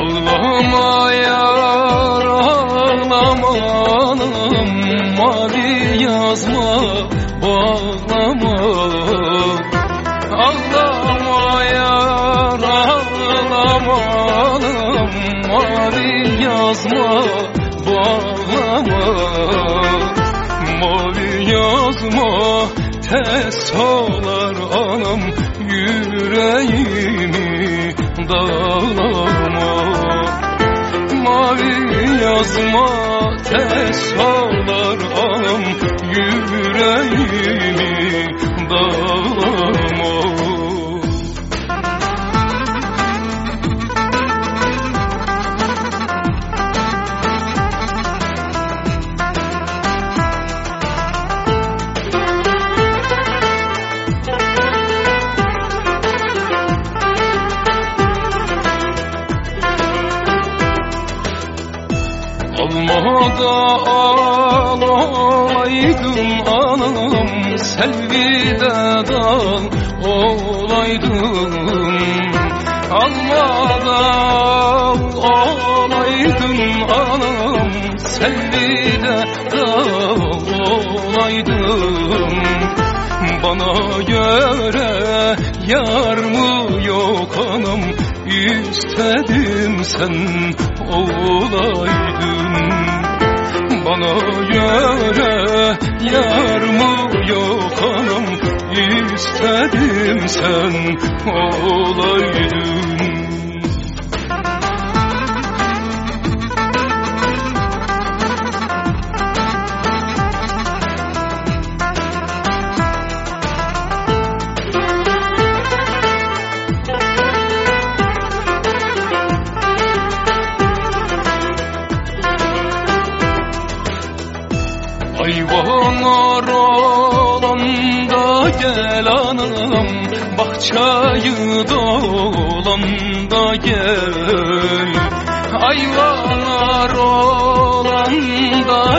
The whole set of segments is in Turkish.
Ağlama yar ağlama anam Mavi yazma bağlama. Ağlama yar ağlama anam Mavi yazma bağlama. Mavi yazma ters olar anam Yüreğimi dağlama Yazma tez olar anam Yüreğimi dağlama Almada ağlaydım anam Selvide dal olaydım. Almada ağlaydım anam Selvide dal olaydım. Bana göre yar mı yok anam İstedim sen olaydın Bana göre yar mı yok anam? İstedim sen olaydın gel anam Bahçayı dolanda gel. Hayvanlar olanda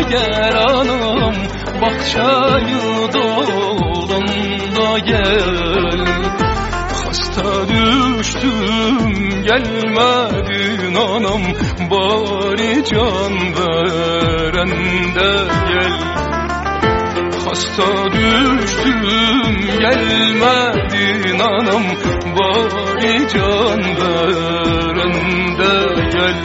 gel anam Bahçayı dolanda gel. Hasta düştüm gelmedin anam Bari can veren de gel Hasta düştüm gelmedin anam. Bari can veren de gel